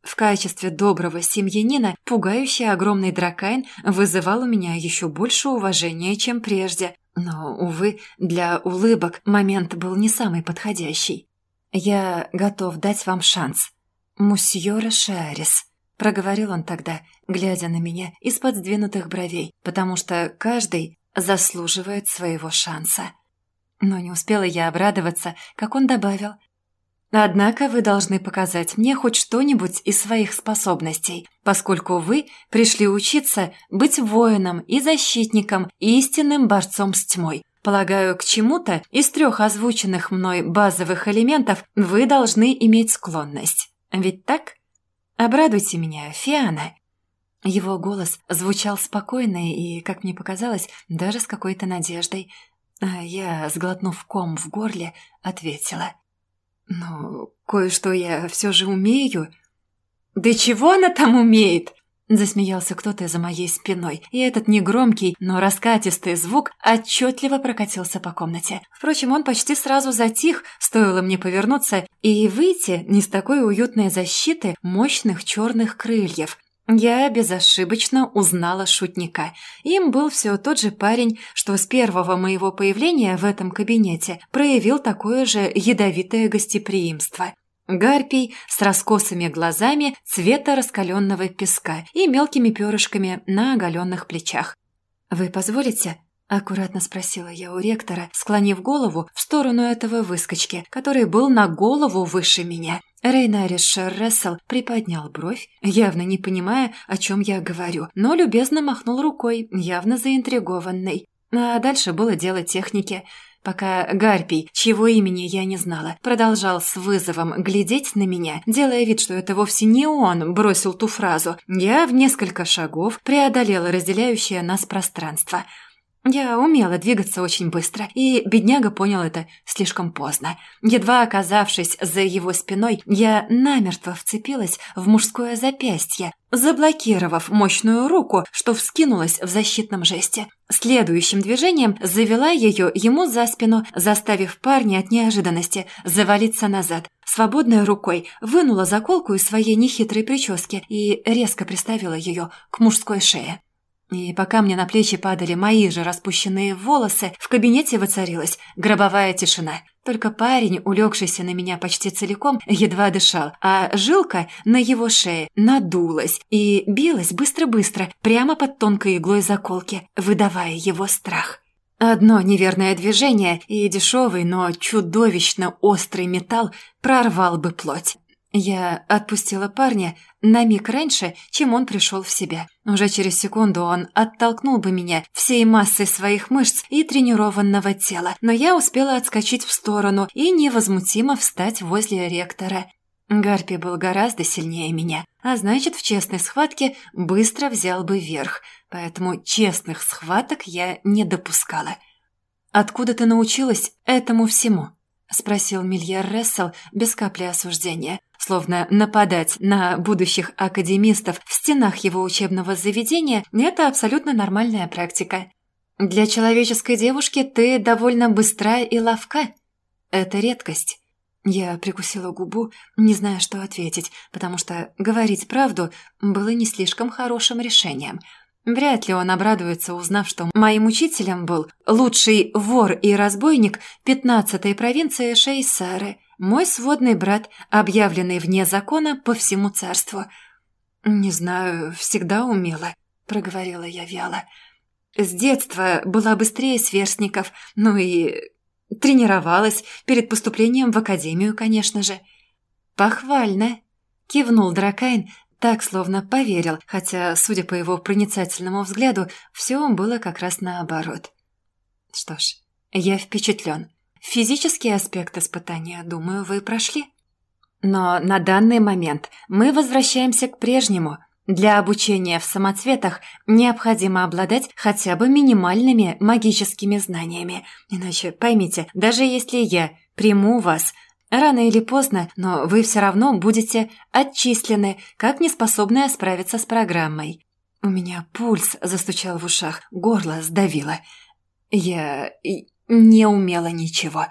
[SPEAKER 1] В качестве доброго семьянина пугающий огромный дракайн вызывал у меня еще больше уважения, чем прежде. Но, увы, для улыбок момент был не самый подходящий. «Я готов дать вам шанс. Мусье Шарис», — проговорил он тогда, глядя на меня из-под сдвинутых бровей, потому что каждый заслуживает своего шанса. Но не успела я обрадоваться, как он добавил — Однако вы должны показать мне хоть что-нибудь из своих способностей, поскольку вы пришли учиться быть воином и защитником, истинным борцом с тьмой. Полагаю, к чему-то из трех озвученных мной базовых элементов вы должны иметь склонность. Ведь так? Обрадуйте меня, Фиана». Его голос звучал спокойно и, как мне показалось, даже с какой-то надеждой. А я, сглотнув ком в горле, ответила – «Ну, кое-что я все же умею». «Да чего она там умеет?» Засмеялся кто-то за моей спиной, и этот негромкий, но раскатистый звук отчетливо прокатился по комнате. Впрочем, он почти сразу затих, стоило мне повернуться и выйти не с такой уютной защиты мощных черных крыльев, я безошибочно узнала шутника. Им был все тот же парень, что с первого моего появления в этом кабинете проявил такое же ядовитое гостеприимство. Гарпий с раскосыми глазами цвета раскаленного песка и мелкими перышками на оголенных плечах. «Вы позволите?» – аккуратно спросила я у ректора, склонив голову в сторону этого выскочки, который был на голову выше меня – Рейнарис Шеррессел приподнял бровь, явно не понимая, о чем я говорю, но любезно махнул рукой, явно заинтригованный. А дальше было дело техники. Пока Гарпий, чьего имени я не знала, продолжал с вызовом глядеть на меня, делая вид, что это вовсе не он бросил ту фразу, я в несколько шагов преодолела разделяющее нас пространство – я умела двигаться очень быстро, и бедняга понял это слишком поздно. Едва оказавшись за его спиной, я намертво вцепилась в мужское запястье, заблокировав мощную руку, что вскинулась в защитном жесте. Следующим движением завела ее ему за спину, заставив парня от неожиданности завалиться назад. Свободной рукой вынула заколку из своей нехитрой прически и резко приставила ее к мужской шее. И пока мне на плечи падали мои же распущенные волосы, в кабинете воцарилась гробовая тишина. Только парень, улегшийся на меня почти целиком, едва дышал, а жилка на его шее надулась и билась быстро-быстро, прямо под тонкой иглой заколки, выдавая его страх. Одно неверное движение, и дешевый, но чудовищно острый металл прорвал бы плоть. Я отпустила парня на миг раньше, чем он пришел в себя. Уже через секунду он оттолкнул бы меня всей массой своих мышц и тренированного тела, но я успела отскочить в сторону и невозмутимо встать возле ректора. Гарпи был гораздо сильнее меня, а значит, в честной схватке быстро взял бы верх, поэтому честных схваток я не допускала. «Откуда ты научилась этому всему?» – спросил Мильер Рессел без капли осуждения – Словно нападать на будущих академистов в стенах его учебного заведения – это абсолютно нормальная практика. Для человеческой девушки ты довольно быстрая и ловка. Это редкость. Я прикусила губу, не зная, что ответить, потому что говорить правду было не слишком хорошим решением. Вряд ли он обрадуется, узнав, что моим учителем был лучший вор и разбойник 15-й провинции Шейсары – мой сводный брат, объявленный вне закона по всему царству. «Не знаю, всегда умела», — проговорила я вяло. «С детства была быстрее сверстников, ну и тренировалась перед поступлением в академию, конечно же». «Похвально», — кивнул Дракайн, так словно поверил, хотя, судя по его проницательному взгляду, все было как раз наоборот. «Что ж, я впечатлен. Физический аспект испытания, думаю, вы прошли. Но на данный момент мы возвращаемся к прежнему. Для обучения в самоцветах необходимо обладать хотя бы минимальными магическими знаниями. Иначе, поймите, даже если я приму вас, рано или поздно, но вы все равно будете отчислены, как неспособная справиться с программой. У меня пульс застучал в ушах, горло сдавило. Я не умела ничего.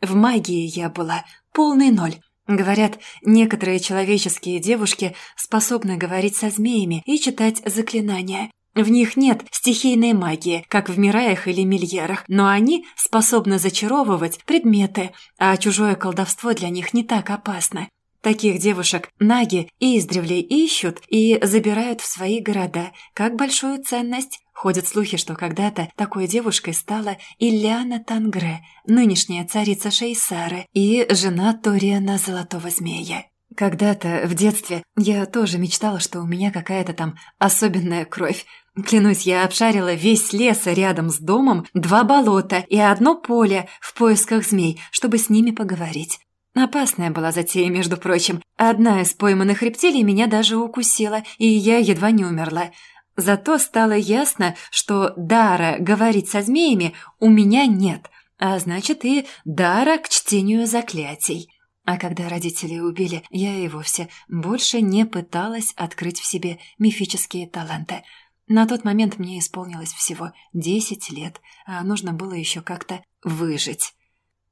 [SPEAKER 1] В магии я была полный ноль. Говорят, некоторые человеческие девушки способны говорить со змеями и читать заклинания. В них нет стихийной магии, как в Мираях или Мильерах, но они способны зачаровывать предметы, а чужое колдовство для них не так опасно. Таких девушек наги издревле ищут и забирают в свои города, как большую ценность. Ходят слухи, что когда-то такой девушкой стала Ильяна Тангре, нынешняя царица Шейсары и жена Ториана Золотого Змея. Когда-то, в детстве, я тоже мечтала, что у меня какая-то там особенная кровь. Клянусь, я обшарила весь лес рядом с домом, два болота и одно поле в поисках змей, чтобы с ними поговорить. Опасная была затея, между прочим. Одна из пойманных рептилий меня даже укусила, и я едва не умерла. Зато стало ясно, что дара говорить со змеями у меня нет, а значит и дара к чтению заклятий. А когда родители убили, я и вовсе больше не пыталась открыть в себе мифические таланты. На тот момент мне исполнилось всего десять лет, а нужно было еще как-то выжить.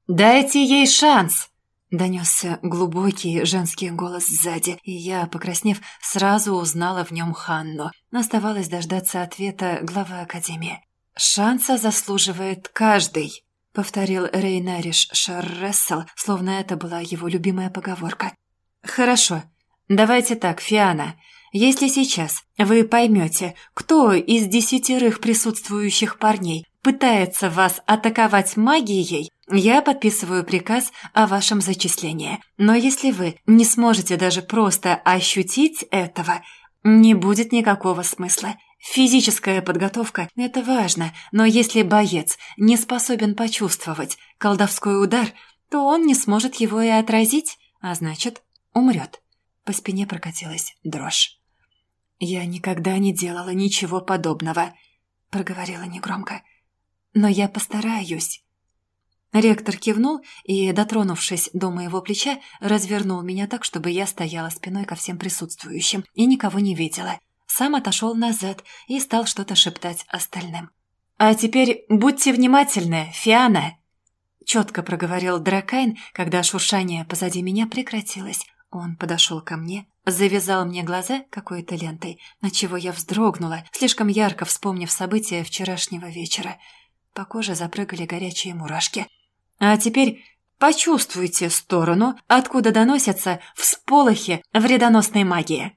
[SPEAKER 1] «Дайте ей шанс!» Донесся глубокий женский голос сзади, и я, покраснев, сразу узнала в нем Ханну. Оставалось дождаться ответа главы Академии. «Шанса заслуживает каждый», — повторил Рейнариш Шаррессел, словно это была его любимая поговорка. «Хорошо. Давайте так, Фиана. Если сейчас вы поймете, кто из десятерых присутствующих парней пытается вас атаковать магией, я подписываю приказ о вашем зачислении. Но если вы не сможете даже просто ощутить этого, не будет никакого смысла. Физическая подготовка – это важно, но если боец не способен почувствовать колдовской удар, то он не сможет его и отразить, а значит, умрет. По спине прокатилась дрожь. «Я никогда не делала ничего подобного», – проговорила негромко. «Но я постараюсь». Ректор кивнул и, дотронувшись до моего плеча, развернул меня так, чтобы я стояла спиной ко всем присутствующим и никого не видела. Сам отошел назад и стал что-то шептать остальным. «А теперь будьте внимательны, Фиана!» Четко проговорил Дракайн, когда шуршание позади меня прекратилось. Он подошел ко мне, завязал мне глаза какой-то лентой, на чего я вздрогнула, слишком ярко вспомнив события вчерашнего вечера. По коже запрыгали горячие мурашки – а теперь почувствуйте сторону, откуда доносятся всполохи вредоносной магии.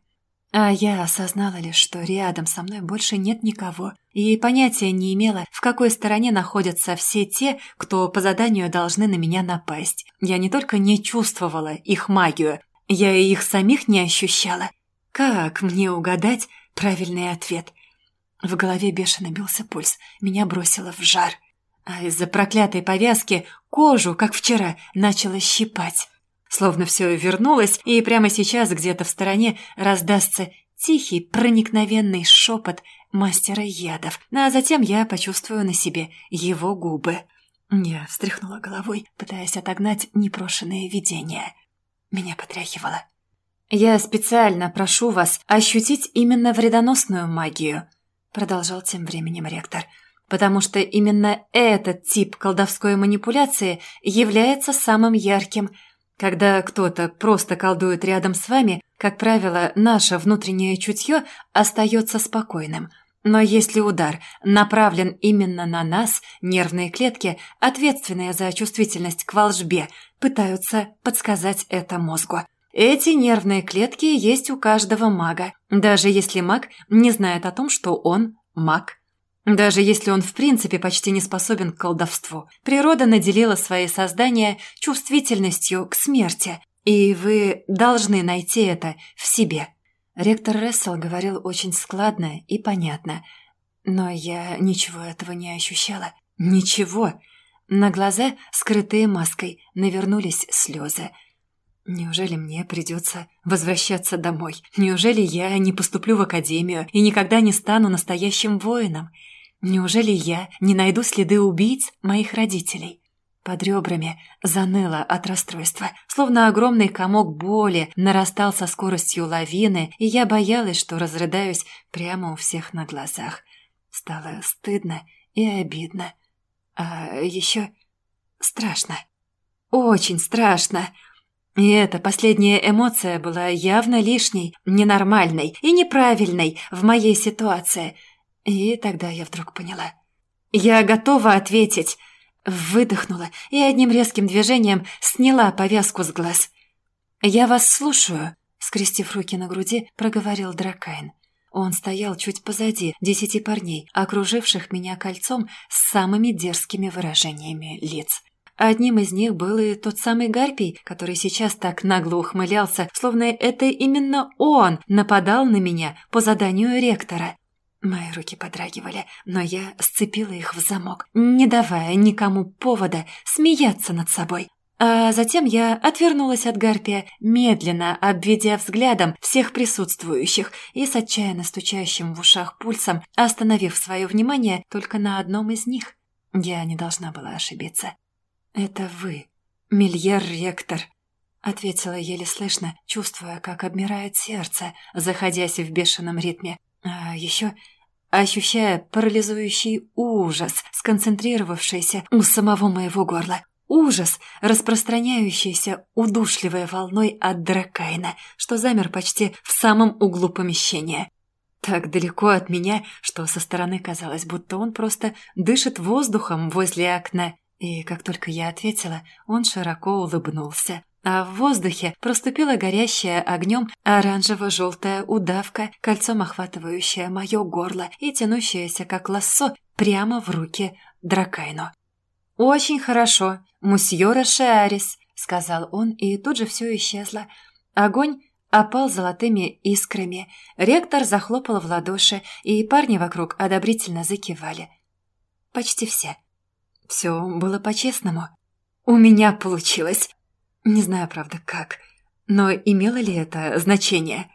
[SPEAKER 1] А я осознала лишь, что рядом со мной больше нет никого, и понятия не имела, в какой стороне находятся все те, кто по заданию должны на меня напасть. Я не только не чувствовала их магию, Я и их самих не ощущала. Как мне угадать правильный ответ? В голове бешено бился пульс, меня бросило в жар. А из-за проклятой повязки кожу, как вчера, начало щипать. Словно все вернулось, и прямо сейчас где-то в стороне раздастся тихий, проникновенный шепот мастера ядов, а затем я почувствую на себе его губы. Я встряхнула головой, пытаясь отогнать непрошенное видение. Меня потряхивало. «Я специально прошу вас ощутить именно вредоносную магию», продолжал тем временем ректор, потому что именно этот тип колдовской манипуляции является самым ярким – когда кто-то просто колдует рядом с вами, как правило, наше внутреннее чутье остается спокойным. Но если удар направлен именно на нас, нервные клетки, ответственные за чувствительность к волжбе, пытаются подсказать это мозгу. Эти нервные клетки есть у каждого мага, даже если маг не знает о том, что он маг. Даже если он в принципе почти не способен к колдовству. Природа наделила свои создания чувствительностью к смерти, и вы должны найти это в себе. Ректор Рессел говорил очень складно и понятно, но я ничего этого не ощущала. Ничего. На глаза, скрытые маской, навернулись слезы. Неужели мне придется возвращаться домой? Неужели я не поступлю в академию и никогда не стану настоящим воином? Неужели я не найду следы убийц моих родителей? Под ребрами заныло от расстройства, словно огромный комок боли нарастал со скоростью лавины, и я боялась, что разрыдаюсь прямо у всех на глазах. Стало стыдно и обидно. А еще страшно. Очень страшно. И эта последняя эмоция была явно лишней, ненормальной и неправильной в моей ситуации – и тогда я вдруг поняла. «Я готова ответить!» Выдохнула и одним резким движением сняла повязку с глаз. «Я вас слушаю», — скрестив руки на груди, проговорил Дракайн. Он стоял чуть позади десяти парней, окруживших меня кольцом с самыми дерзкими выражениями лиц. Одним из них был и тот самый Гарпий, который сейчас так нагло ухмылялся, словно это именно он нападал на меня по заданию ректора. Мои руки подрагивали, но я сцепила их в замок, не давая никому повода смеяться над собой. А затем я отвернулась от Гарпия, медленно обведя взглядом всех присутствующих и с отчаянно стучащим в ушах пульсом, остановив свое внимание только на одном из них. Я не должна была ошибиться. «Это вы, Мильер-ректор», — ответила еле слышно, чувствуя, как обмирает сердце, заходясь в бешеном ритме. А еще ощущая парализующий ужас, сконцентрировавшийся у самого моего горла. Ужас, распространяющийся удушливой волной от дракайна, что замер почти в самом углу помещения. Так далеко от меня, что со стороны казалось, будто он просто дышит воздухом возле окна. И как только я ответила, он широко улыбнулся а в воздухе проступила горящая огнем оранжево-желтая удавка, кольцом охватывающая мое горло и тянущаяся, как лассо, прямо в руки Дракайну. «Очень хорошо, мусье Рашиарис», — сказал он, и тут же все исчезло. Огонь опал золотыми искрами. Ректор захлопал в ладоши, и парни вокруг одобрительно закивали. Почти все. Все было по-честному. У меня получилось. Не знаю, правда, как. Но имело ли это значение?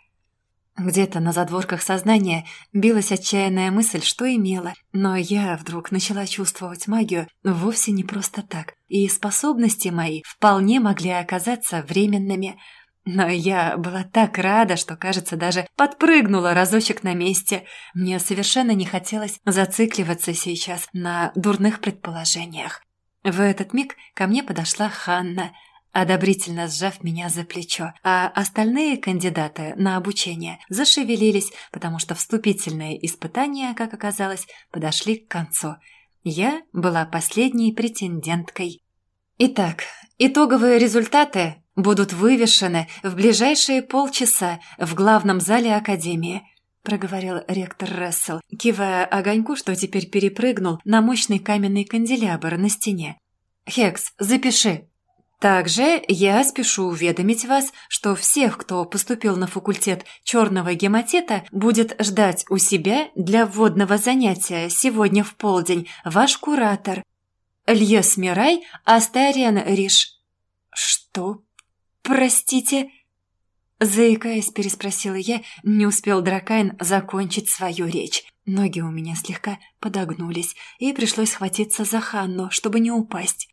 [SPEAKER 1] Где-то на задворках сознания билась отчаянная мысль, что имела, но я вдруг начала чувствовать магию вовсе не просто так, и способности мои вполне могли оказаться временными. Но я была так рада, что, кажется, даже подпрыгнула разочек на месте. Мне совершенно не хотелось зацикливаться сейчас на дурных предположениях. В этот миг ко мне подошла Ханна – одобрительно сжав меня за плечо, а остальные кандидаты на обучение зашевелились, потому что вступительные испытания, как оказалось, подошли к концу. Я была последней претенденткой. Итак, итоговые результаты будут вывешены в ближайшие полчаса в главном зале Академии – проговорил ректор Рессел, кивая огоньку, что теперь перепрыгнул на мощный каменный канделябр на стене. «Хекс, запиши!» Также я спешу уведомить вас, что всех, кто поступил на факультет черного гематита, будет ждать у себя для вводного занятия сегодня в полдень ваш куратор Льес Мирай Астариан Риш. Что? Простите? Заикаясь, переспросила я, не успел Дракайн закончить свою речь. Ноги у меня слегка подогнулись, и пришлось схватиться за Ханну, чтобы не упасть.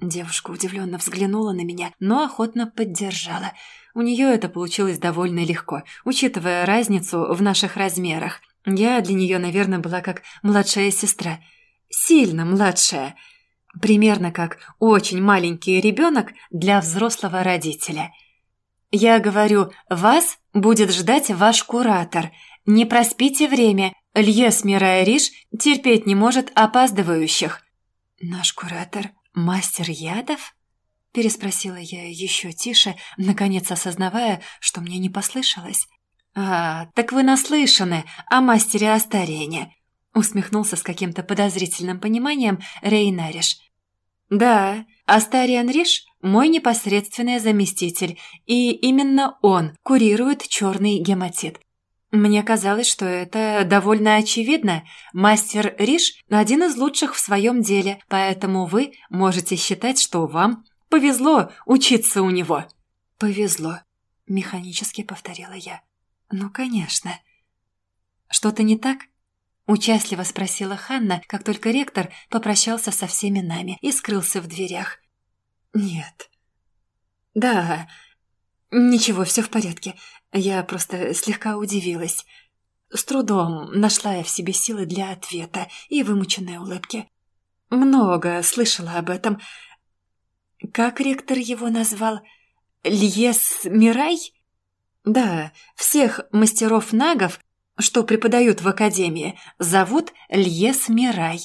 [SPEAKER 1] Девушка удивленно взглянула на меня, но охотно поддержала. У нее это получилось довольно легко, учитывая разницу в наших размерах. Я для нее, наверное, была как младшая сестра. Сильно младшая. Примерно как очень маленький ребенок для взрослого родителя. Я говорю, вас будет ждать ваш куратор. Не проспите время. Льес Мирайриш терпеть не может опаздывающих. Наш куратор «Мастер ядов?» – переспросила я еще тише, наконец осознавая, что мне не послышалось. «А, так вы наслышаны о мастере Астариене», – усмехнулся с каким-то подозрительным пониманием Рейнариш. «Да, Астариан Риш – мой непосредственный заместитель, и именно он курирует черный гематит. Мне казалось, что это довольно очевидно. Мастер Риш – один из лучших в своем деле, поэтому вы можете считать, что вам повезло учиться у него». «Повезло», – механически повторила я. «Ну, конечно». «Что-то не так?» – участливо спросила Ханна, как только ректор попрощался со всеми нами и скрылся в дверях. «Нет». «Да, ничего, все в порядке. Я просто слегка удивилась. С трудом нашла я в себе силы для ответа и вымученной улыбки. Много слышала об этом. Как ректор его назвал? Льес Мирай? Да, всех мастеров-нагов, что преподают в академии, зовут Льес Мирай,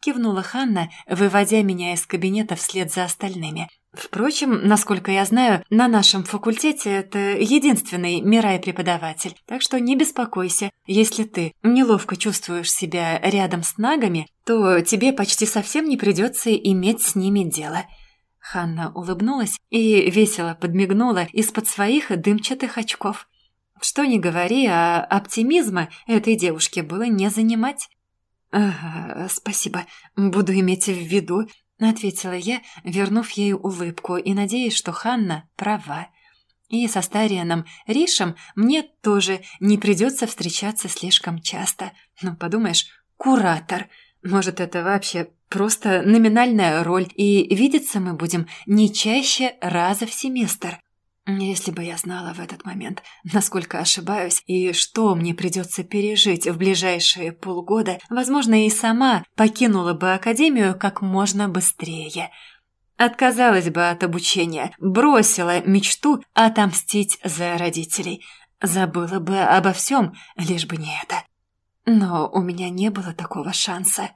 [SPEAKER 1] кивнула Ханна, выводя меня из кабинета вслед за остальными. Впрочем, насколько я знаю, на нашем факультете это единственный Мирай-преподаватель, так что не беспокойся. Если ты неловко чувствуешь себя рядом с нагами, то тебе почти совсем не придется иметь с ними дело». Ханна улыбнулась и весело подмигнула из-под своих дымчатых очков. Что ни говори, а оптимизма этой девушке было не занимать. «Ага, спасибо, буду иметь в виду», ответила я, вернув ей улыбку и надеясь, что Ханна права. И со Старианом Ришем мне тоже не придется встречаться слишком часто. Ну, подумаешь, куратор. Может, это вообще просто номинальная роль, и видеться мы будем не чаще раза в семестр. Если бы я знала в этот момент, насколько ошибаюсь и что мне придется пережить в ближайшие полгода, возможно, и сама покинула бы Академию как можно быстрее. Отказалась бы от обучения, бросила мечту отомстить за родителей. Забыла бы обо всем, лишь бы не это. Но у меня не было такого шанса.